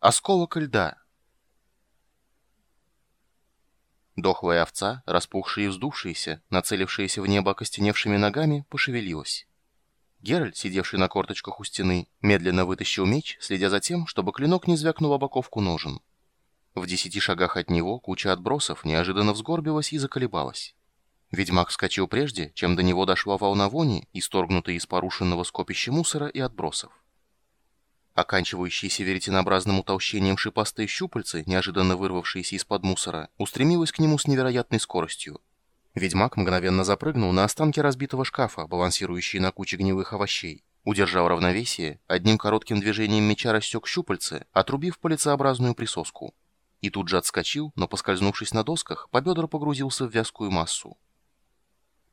Осколок льда. Дохлая овца, распухшая и вздувшаяся, нацелившаяся в небо окостеневшими ногами, пошевелилась. Геральт, сидевший на корточках у стены, медленно вытащил меч, следя за тем, чтобы клинок не звякнул об оковку ножен. В десяти шагах от него куча отбросов неожиданно взгорбилась и заколебалась. Ведьмак вскочил прежде, чем до него дошла волна вони, исторгнутая из порушенного скопища мусора и отбросов. Оканчивающиеся веретенообразным утолщением шипастые щупальцы, неожиданно вырвавшиеся из-под мусора, устремилась к нему с невероятной скоростью. Ведьмак мгновенно запрыгнул на останки разбитого шкафа, балансирующие на куче гнилых овощей. Удержал равновесие, одним коротким движением меча рассек щупальце, отрубив полицеобразную присоску. И тут же отскочил, но, поскользнувшись на досках, по бедра погрузился в вязкую массу.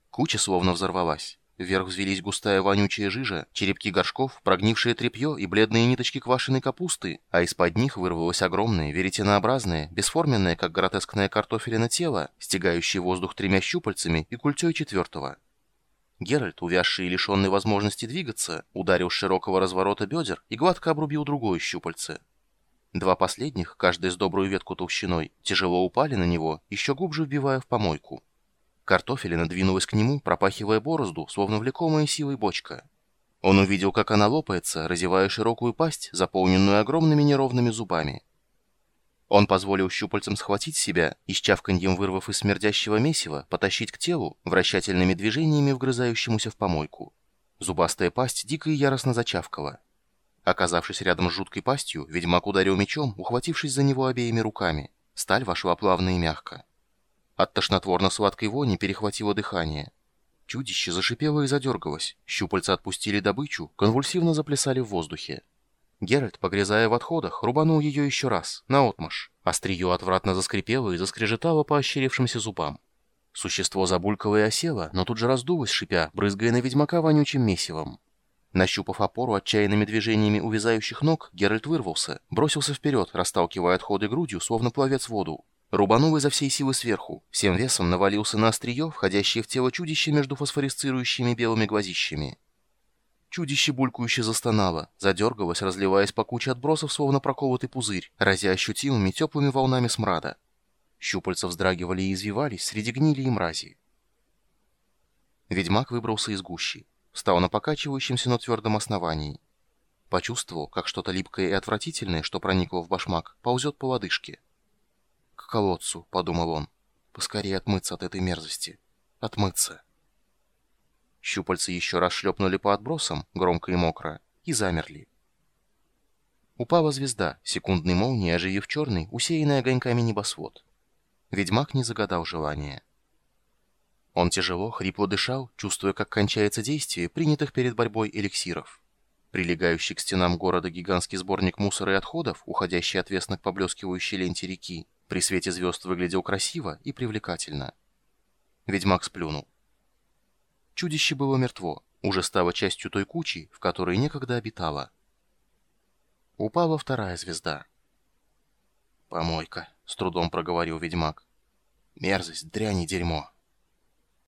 Куча словно взорвалась. Вверх взвелись густая вонючая жижа, черепки горшков, прогнившее тряпье и бледные ниточки квашеной капусты, а из-под них вырвалось огромное, веретенообразное, бесформенное, как гротескное картофелино тело, стягающее воздух тремя щупальцами и культей четвертого. Геральт, увязший и лишенный возможности двигаться, ударил с широкого разворота бедер и гладко обрубил другое щупальце. Два последних, каждая с добрую ветку толщиной, тяжело упали на него, еще глубже вбивая в помойку. Картофелина двинулась к нему, пропахивая борозду, словно влекомая силой бочка. Он увидел, как она лопается, разевая широкую пасть, заполненную огромными неровными зубами. Он позволил щупальцам схватить себя и с чавканьем вырвав из смердящего месива, потащить к телу, вращательными движениями вгрызающемуся в помойку. Зубастая пасть дико и яростно зачавкала. Оказавшись рядом с жуткой пастью, ведьмак ударил мечом, ухватившись за него обеими руками. Сталь вошла плавно и мягко. От тошнотворно-сладкой вони перехватило дыхание. Чудище зашипело и задергалось. Щупальца отпустили добычу, конвульсивно заплясали в воздухе. Геральт, погрязая в отходах, рубанул ее еще раз, наотмашь. Острие отвратно заскрипело и заскрежетало по ощерившимся зубам. Существо забулькало и осело, но тут же раздулось, шипя, брызгая на ведьмака вонючим месивом. Нащупав опору отчаянными движениями увязающих ног, Геральт вырвался, бросился вперед, расталкивая отходы грудью, словно пловец воду. Рубанул изо всей силы сверху, всем весом навалился на острие, входящее в тело чудища между фосфорисцирующими белыми глазищами. Чудище булькающе застонало, задергалось, разливаясь по куче отбросов, словно проколотый пузырь, разя ощутимыми теплыми волнами смрада. Щупальца вздрагивали и извивались среди гнили и мрази. Ведьмак выбрался из гущи, встал на покачивающемся, но твердом основании. Почувствовал, как что-то липкое и отвратительное, что проникло в башмак, ползет по лодыжке к колодцу», — подумал он. «Поскорее отмыться от этой мерзости. Отмыться». Щупальцы еще раз шлепнули по отбросам, громко и мокро, и замерли. Упала звезда, секундной молнией оживив черный, усеянный огоньками небосвод. Ведьмак не загадал желания. Он тяжело, хрипло дышал, чувствуя, как кончается действие принятых перед борьбой эликсиров. Прилегающий к стенам города гигантский сборник мусора и отходов, уходящий отвесно к поблескивающей ленте реки, при свете звезд выглядел красиво и привлекательно. Ведьмак сплюнул. Чудище было мертво, уже стало частью той кучи, в которой некогда обитало. Упала вторая звезда. «Помойка», — с трудом проговорил ведьмак. «Мерзость, дрянь и дерьмо.